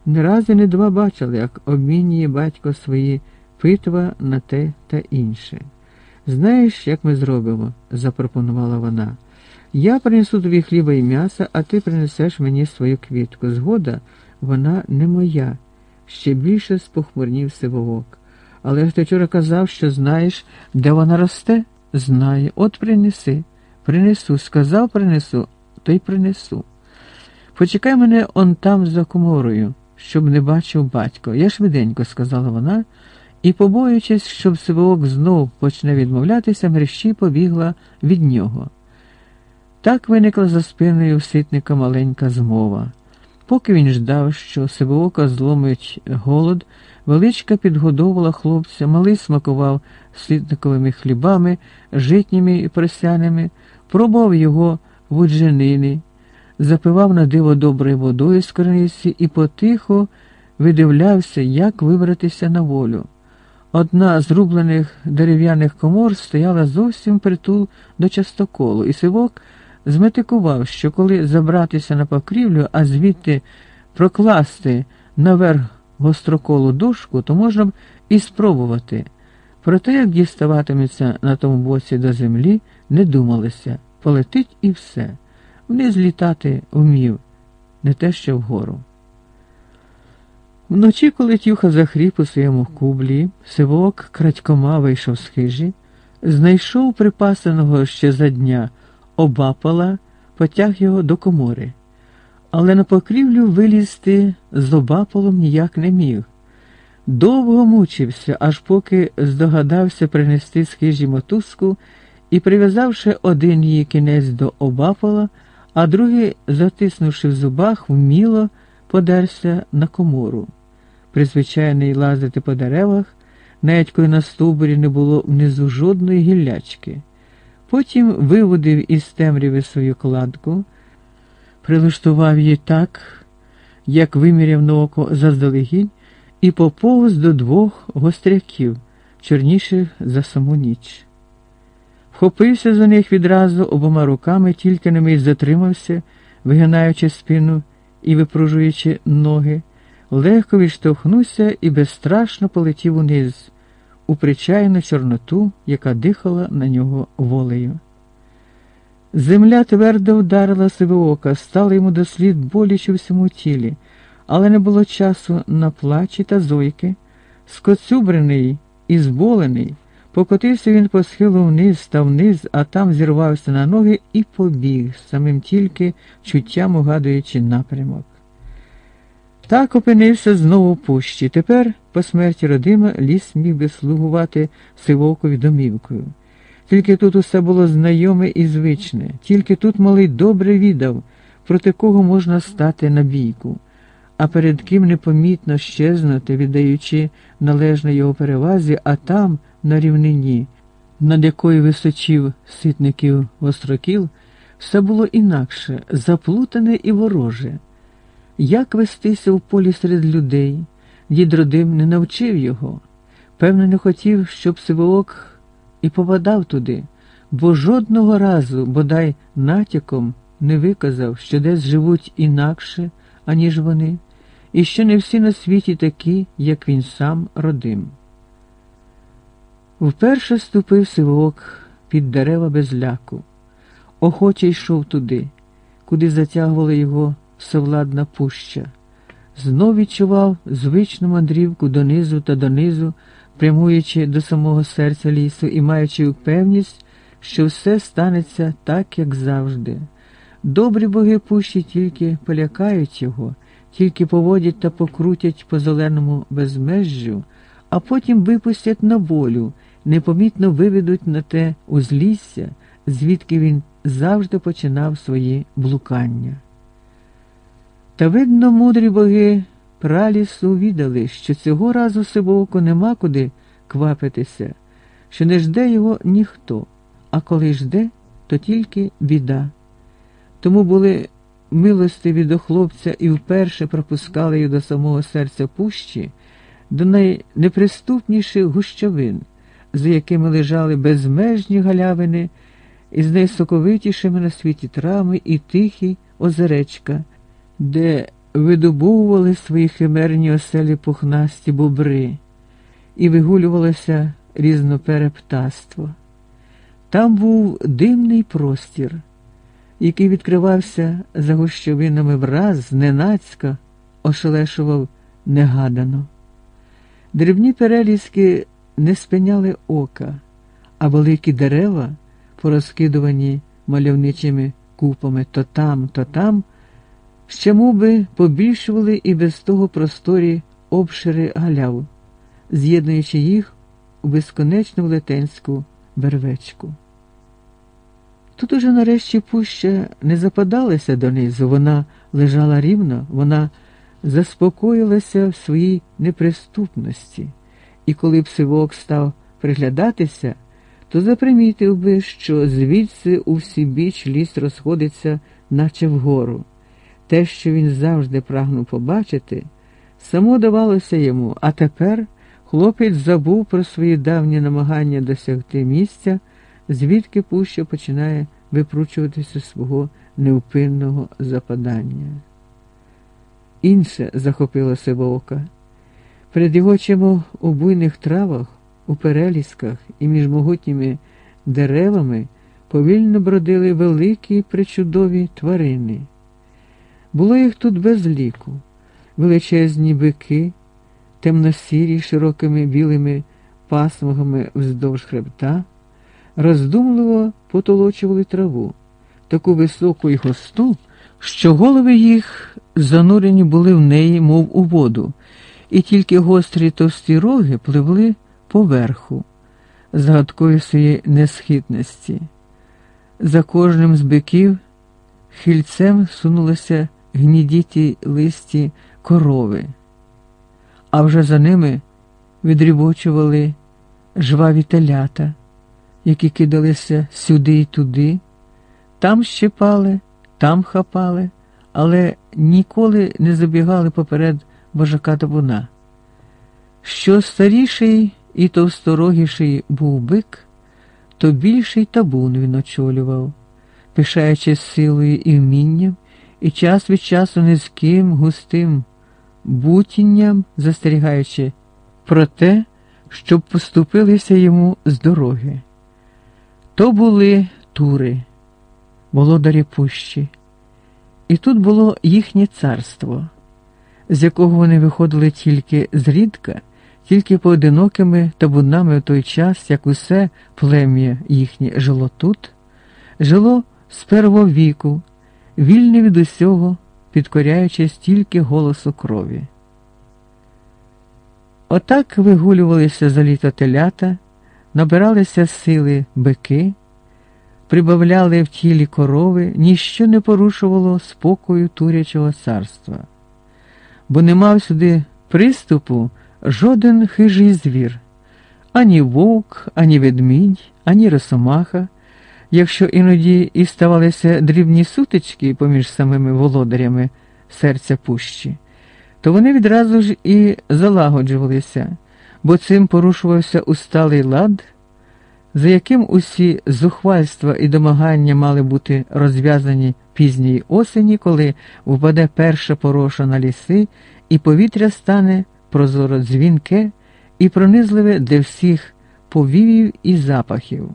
Не раз і не два бачили, як обмінює батько свої питва на те та інше. Знаєш, як ми зробимо? запропонувала вона. Я принесу тобі хліба і м'яса, а ти принесеш мені свою квітку. Згода, вона не моя, ще більше спохмурнів сивовок. Але ж ти вчора казав, що знаєш, де вона росте? Знає. От принеси. Принесу. Сказав, принесу, то й принесу. Почекай мене он там за коморою, щоб не бачив батько. Я швиденько, сказала вона, і, побоюючись, щоб сивоок знов почне відмовлятися, мерщі побігла від нього. Так виникла за спиною ситника маленька змова. Поки він ждав, що сивоока зломить голод, величка підгодовувала хлопця, малий смакував ситниковими хлібами, житніми і просяними, пробував його вудженини, запивав на диво доброю водою з криниці і потихо видивлявся, як вибратися на волю. Одна з рублених дерев'яних комор стояла зовсім притул до частоколу, і сивок зметикував, що коли забратися на покрівлю, а звідти прокласти наверх гостроколу дошку, то можна б і спробувати. Про те, як діставатиметься на тому боці до землі, не думалося. Полетить і все. Вниз літати вмів, не те що вгору. Вночі, коли тюха захріп у своєму кублі, сивок крадькома вийшов з хижі, знайшов припасеного ще за дня обапала, потяг його до комори, але на покрівлю вилізти з обапалом ніяк не міг. Довго мучився, аж поки здогадався принести з хижі мотузку і, прив'язавши один її кінець до обапала, а другий, затиснувши в зубах, вміло подерся на комору. Призвичайний лазити по деревах, навіть коли на стовбурі не було внизу жодної гіллячки. Потім виводив із темряви свою кладку, прилаштував її так, як виміряв на око заздалегідь, і поповз до двох гостряків, чорніших за саму ніч. Вхопився за них відразу обома руками, тільки на мить затримався, вигинаючи спину і випружуючи ноги, легко відштовхнувся і безстрашно полетів униз у причайну чорноту, яка дихала на нього волею. Земля твердо вдарила себе ока, стала йому дослід боляче у всьому тілі, але не було часу на плачі та зойки. Скоцюбрений і зболений, покотився він по схилу вниз та вниз, а там зірвався на ноги і побіг, самим тільки чуттям угадуючи напрямок. Так опинився знову в пущі. Тепер, по смерті родима, ліс міг би слугувати сивокові домівкою. Тільки тут усе було знайоме і звичне, тільки тут малий добре віддав, проти кого можна стати на бійку, а перед ким непомітно щезнути, віддаючи належне його перевазі, а там, на рівнині, над якою височів ситників острокіл, все було інакше, заплутане і вороже. Як вестися в полі серед людей, дід родим не навчив його. Певно, не хотів, щоб Сивоок і попадав туди, бо жодного разу, бодай натяком, не виказав, що десь живуть інакше, аніж вони, і що не всі на світі такі, як він сам родим. Вперше ступив Сивоок під дерева без ляку, охоче йшов туди, куди затягували його всевладна пуща. Знов відчував звичну мандрівку донизу та донизу, прямуючи до самого серця лісу і маючи впевність, що все станеться так, як завжди. Добрі боги пущі тільки полякають його, тільки поводять та покрутять по зеленому безмежжю, а потім випустять на волю, непомітно виведуть на те узлісся, звідки він завжди починав свої блукання. Та, видно, мудрі боги пралісу віддали, що цього разу Сивовку нема куди квапитися, що не жде його ніхто, а коли жде, то тільки біда. Тому були милостиві до хлопця і вперше пропускали їх до самого серця пущі, до найнеприступніших гущовин, за якими лежали безмежні галявини, із найсоковитішими на світі травми і тихі озеречка де видобувували свої химерні оселі пухнасті бобри і вигулювалося різнопере птаство. Там був димний простір, який відкривався за гущовинами враз, зненацька, ошелешував негадано. Дрібні перелізки не спиняли ока, а великі дерева, порозкидувані мальовничими купами то там, то там, ще мов побільшували і без того просторі обшири галяв, з'єднуючи їх у безконечну велетенську вервечку. Тут уже нарешті пуща не западалася донизу, вона лежала рівно, вона заспокоїлася в своїй неприступності, і коли б сивок став приглядатися, то запримітив би, що звідси у всі біч ліс розходиться, наче вгору. Те, що він завжди прагнув побачити, само давалося йому, а тепер хлопець забув про свої давні намагання досягти місця, звідки пуща починає випручуватися свого невпинного западання. Інше захопило Сивоока. Перед його очима у буйних травах, у перелісках і між могутніми деревами повільно бродили великі причудові тварини. Було їх тут без ліку, величезні бики, темно-сірі широкими білими пасмогами вздовж хребта, роздумливо потолочували траву, таку високу і густу, що голови їх занурені були в неї, мов у воду, і тільки гострі товсті роги пливли поверху, загадкою своєї несхитності. За кожним з биків хильцем сунулися гнідіті листі корови, а вже за ними відрібочували жваві телята, які кидалися сюди й туди, там щепали, там хапали, але ніколи не забігали поперед вожака табуна. Що старіший і товсторогіший був бик, то більший табун він очолював, пишаючись силою і вмінням, і час від часу низьким, густим бутінням, застерігаючи про те, щоб поступилися йому з дороги. То були тури, володарі пущі, і тут було їхнє царство, з якого вони виходили тільки зрідка, тільки поодинокими табунами в той час, як усе плем'я їхнє жило тут, жило з первого віку, вільне від усього, підкоряючись тільки голосу крові. Отак вигулювалися за літо телята, набиралися сили бики, прибавляли в тілі корови, ніщо не порушувало спокою турячого царства, бо не мав сюди приступу жоден хижий звір, ані вовк, ані ведмідь, ані росомаха, якщо іноді і ставалися дрібні сутички поміж самими володарями серця пущі, то вони відразу ж і залагоджувалися, бо цим порушувався усталий лад, за яким усі зухвальства і домагання мали бути розв'язані пізньої осені, коли впаде перша пороша на ліси, і повітря стане прозоро дзвінке і пронизливе для всіх повівів і запахів.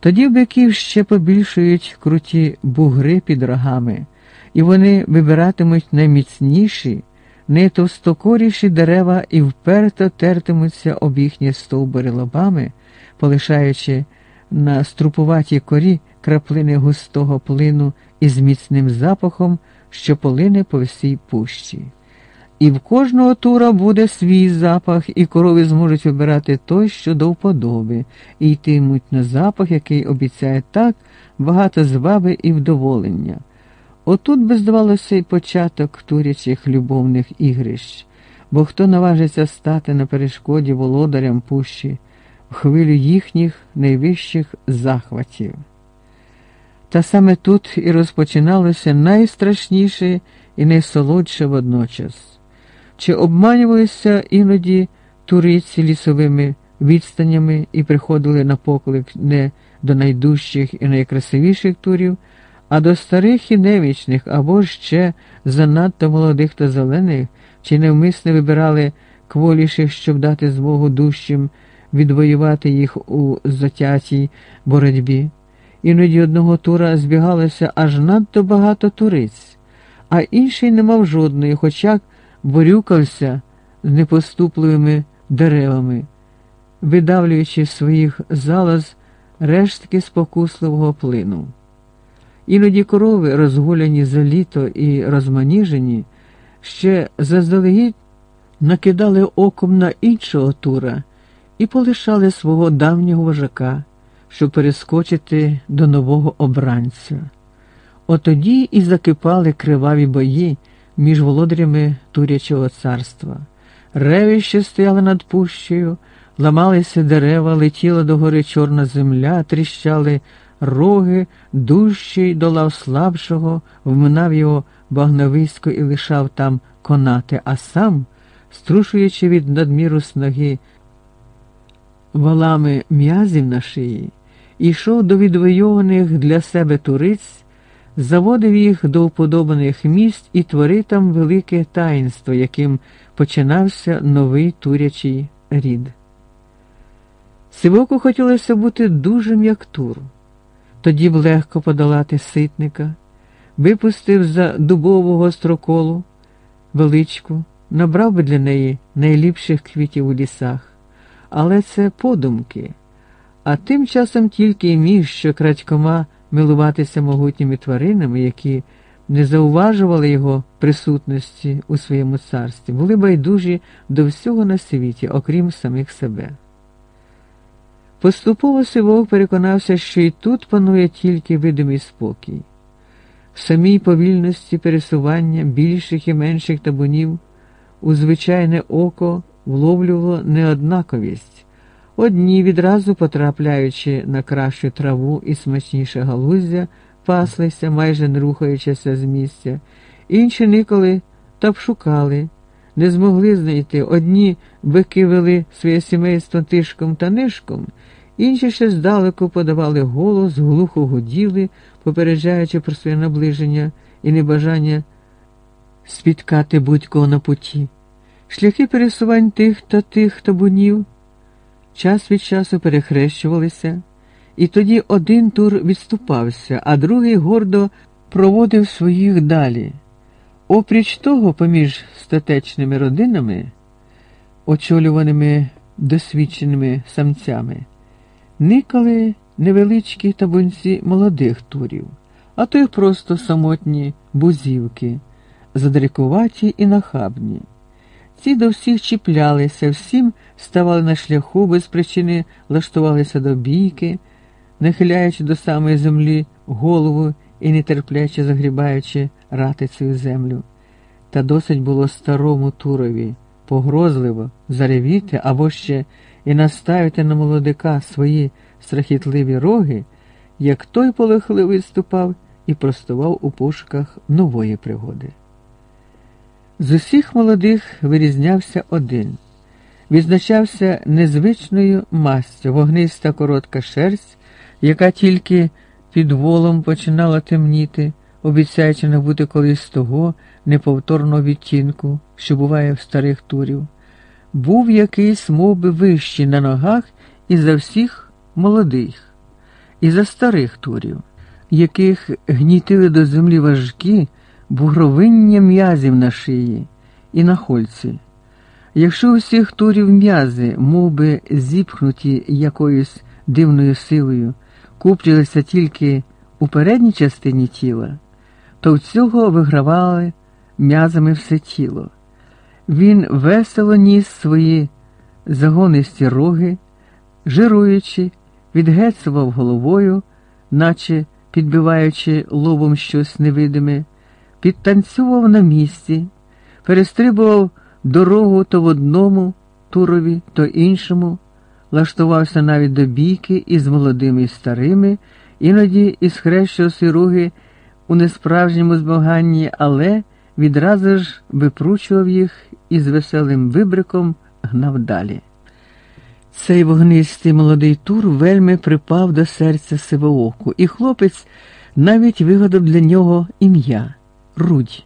Тоді в биків ще побільшують круті бугри під рогами, і вони вибиратимуть найміцніші, найтовстокоріші дерева і вперто тертимуться об їхні стовбури лобами, полишаючи на струпуватій корі краплини густого плину із міцним запахом, що полине по всій пущі. І в кожного тура буде свій запах, і корови зможуть вибирати той, що до вподоби, і йтимуть на запах, який обіцяє так багато зваби і вдоволення. Отут би здавалося й початок турячих любовних ігрищ, бо хто наважиться стати на перешкоді володарям пущі хвилю їхніх найвищих захватів. Та саме тут і розпочиналося найстрашніше і найсолодше водночас чи обманювалися іноді туриці лісовими відстанями і приходили на поклик не до найдужчих і найкрасивіших турів, а до старих і невічних, або ще занадто молодих та зелених, чи невмисне вибирали кволіших, щоб дати змогу дужчим відвоювати їх у затятій боротьбі. Іноді одного тура збігалося аж надто багато туриць, а інший не мав жодної, хоча борюкався з непоступливими деревами, видавлюючи своїх залоз рештки спокусливого плину. Іноді корови, розгуляні за літо і розманіжені, ще заздалегідь накидали оком на іншого тура і полишали свого давнього вожака, щоб перескочити до нового обранця. Отоді і закипали криваві бої між володарями Турячого царства. Ревище стояли над пущею, ламалися дерева, летіла догори чорна земля, тріщали роги, дужчий долав слабшого, вминав його багновисько і лишав там конати, а сам, струшуючи від надміру сноги валами м'язів на шиї, йшов до відвойованих для себе туриць, заводив їх до уподобаних місць і творив там велике таїнство, яким починався новий турячий рід. Сивоку хотілося бути дужим, як тур, тоді б легко подолати ситника, випустив за дубового строколу величку, набрав би для неї найліпших квітів у лісах, але це подумки, а тим часом тільки й міг, що крадькома милуватися могутніми тваринами, які не зауважували його присутності у своєму царстві, були байдужі до всього на світі, окрім самих себе. Поступово Сивок переконався, що і тут панує тільки видимий спокій. В самій повільності пересування більших і менших табунів у звичайне око вловлювало неоднаковість, одні, відразу потрапляючи на кращу траву і смачніше галуздя, паслися, майже не рухаючися з місця, інші николи та вшукали, не змогли знайти. Одні бики вели своє сімейство тишком та нишком, інші ще здалеку подавали голос, глухо гуділи, попереджаючи про своє наближення і небажання спіткати будь-кого на путі. Шляхи пересувань тих та тих табунів час від часу перехрещувалися, і тоді один тур відступався, а другий гордо проводив своїх далі. Опріч того, поміж статечними родинами, очолюваними досвідченими самцями, никали невеличкі табунці молодих турів, а то й просто самотні бузівки, задрикуваті і нахабні. Ці до всіх чіплялися, всім ставали на шляху, без причини лаштувалися до бійки, нахиляючи до самої землі голову і нетерпляче загрібаючи ратицею землю. Та досить було старому турові погрозливо заревіти або ще і наставити на молодика свої страхітливі роги, як той полохливо відступав і простував у пошуках нової пригоди. З усіх молодих вирізнявся один, відзначався незвичною мастю, вогниста коротка шерсть, яка тільки під волом починала темніти, обіцяючи набути колись того неповторного відтінку, що буває в старих турів, був якийсь мов би, вищий на ногах і за всіх молодих, і за старих турів, яких гнітили до землі важкі бугровиння м'язів на шиї і на хольці. Якщо у всіх турів м'язи, мов би, зіпхнуті якоюсь дивною силою, куплялися тільки у передній частині тіла, то в цього вигравали м'язами все тіло. Він весело ніс свої загонисті роги, жируючи, відгецував головою, наче підбиваючи лобом щось невидиме підтанцював на місці, перестрибував дорогу то в одному турові, то іншому, лаштувався навіть до бійки із молодими і старими, іноді із хрещувався руги у несправжньому змаганні, але відразу ж випручував їх і з веселим вибриком гнав далі. Цей вогнистий молодий тур вельми припав до серця сивооку, і хлопець навіть вигадав для нього ім'я. Рудь.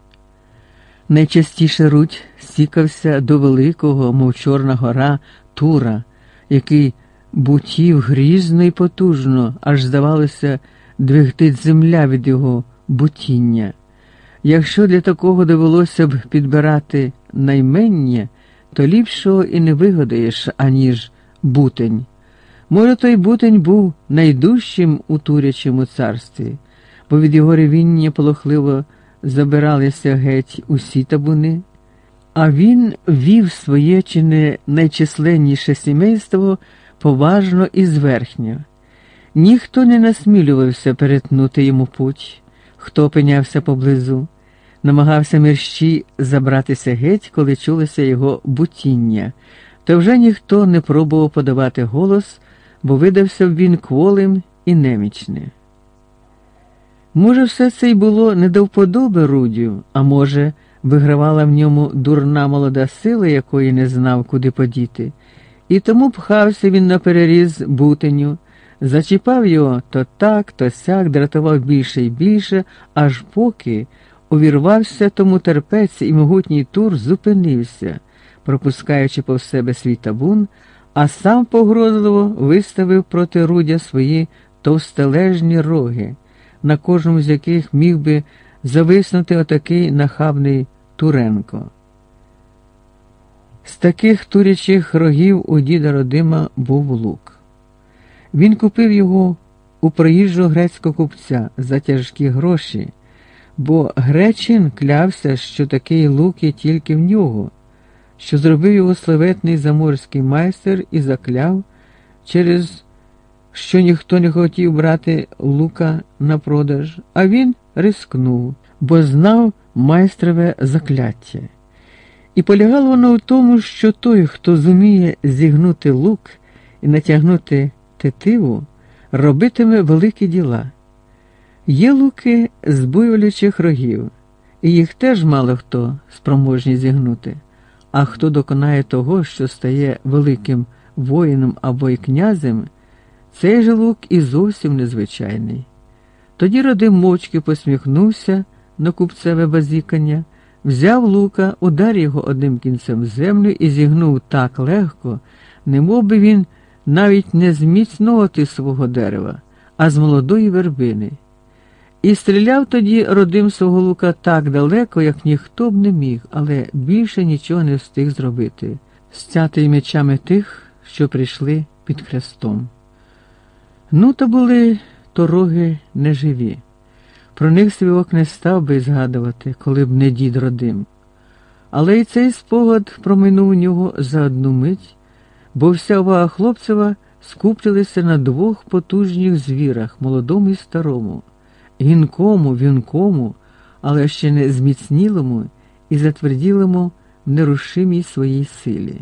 Найчастіше Рудь стікався до великого, мов Чорна гора, Тура, який бутів грізно і потужно, аж здавалося, двигтить земля від його бутіння. Якщо для такого довелося б підбирати наймення, то ліпшого і не вигадаєш, аніж бутень. Може, той бутень був найдужчим у турячому царстві, бо від його ревіння полохливо забиралися геть усі табуни, а він вів своє чи не найчисленніше сімейство поважно і зверхньо. Ніхто не насмілювався перетнути йому путь, хто опинявся поблизу, намагався мерщі забратися геть, коли чулося його бутіння, та вже ніхто не пробував подавати голос, бо видався б він кволим і немічним. Може, все це й було не до вподоби Рудю, а може, вигравала в ньому дурна молода сила, якої не знав, куди подіти, і тому пхався він на переріз бутеню, зачіпав його то так, то сяк, дратував більше і більше, аж поки увірвався тому терпець і могутній тур зупинився, пропускаючи повз себе свій табун, а сам погрозливо виставив проти Рудя свої товстележні роги на кожному з яких міг би зависнути отакий нахабний Туренко. З таких турячих рогів у діда Родима був лук. Він купив його у проїжджого грецького купця за тяжкі гроші, бо Гречин клявся, що такий лук є тільки в нього, що зробив його славетний заморський майстер і закляв через що ніхто не хотів брати лука на продаж, а він рискнув, бо знав майстрове закляття. І полягало воно в тому, що той, хто зуміє зігнути лук і натягнути тетиву, робитиме великі діла. Є луки з буйволячих рогів, і їх теж мало хто спроможні зігнути, а хто доконає того, що стає великим воїном або й князем. Цей же лук і зовсім незвичайний. Тоді Радим мовчки посміхнувся на купцеве базікання, взяв лука, удар його одним кінцем в землю і зігнув так легко, немов би він навіть не з міцного свого дерева, а з молодої вербини. І стріляв тоді родим свого лука так далеко, як ніхто б не міг, але більше нічого не встиг зробити, стятий мечами тих, що прийшли під хрестом. Ну, то були тороги неживі. Про них свівок не став би згадувати, коли б не дід родим. Але й цей спогад проминув у нього за одну мить, бо вся увага хлопцева скуптилася на двох потужніх звірах, молодому і старому, гінкому, вінкому, але ще не зміцнілому і затверділому в нерушимій своїй силі.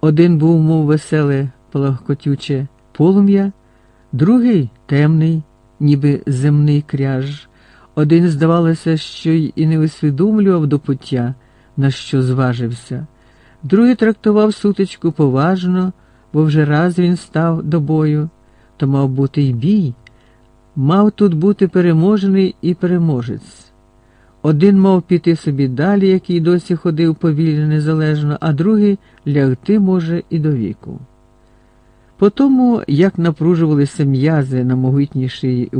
Один був, мов веселе, палахкотюче полум'я, другий темний, ніби земний кряж. Один, здавалося, що й не усвідомлював до пуття, на що зважився, другий трактував сутичку поважно, бо вже раз він став до бою, то мав бути й бій, мав тут бути переможений і переможець. Один мав піти собі далі, який досі ходив повільно незалежно, а другий лягти може і до віку. По тому, як напружувалися м'язи на могутній шиї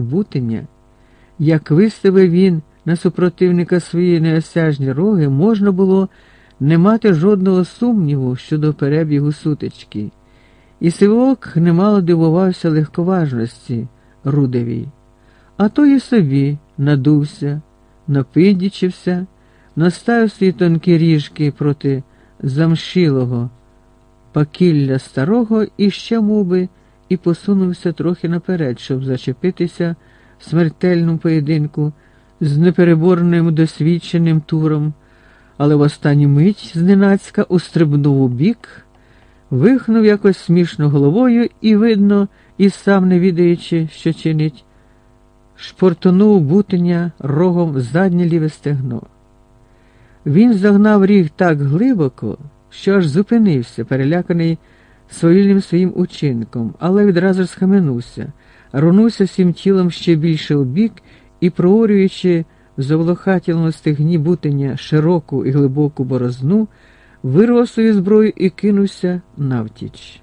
як виставив він на супротивника свої неосяжні роги, можна було не мати жодного сумніву щодо перебігу сутички, і Сивок немало дивувався легковажності Рудевій, а то і собі надувся, напидічився, наставив свої тонкі ріжки проти замшилого пакілля старого і ще мов і посунувся трохи наперед, щоб зачепитися в смертельному поєдинку з непереборним досвідченим туром, але в останню мить зненацька устрибнув у бік, вихнув якось смішно головою і, видно, і сам не відаючи, що чинить, шпортонув бутеня рогом заднє ліве стегно. Він загнав ріг так глибоко що аж зупинився, переляканий свавільним своїм учинком, але відразу схаменувся, рунувся всім тілом ще більше у бік і, проорюючи в заволохатілому стегні бутення широку і глибоку борозну, вирвав свою зброю і кинувся навтіч.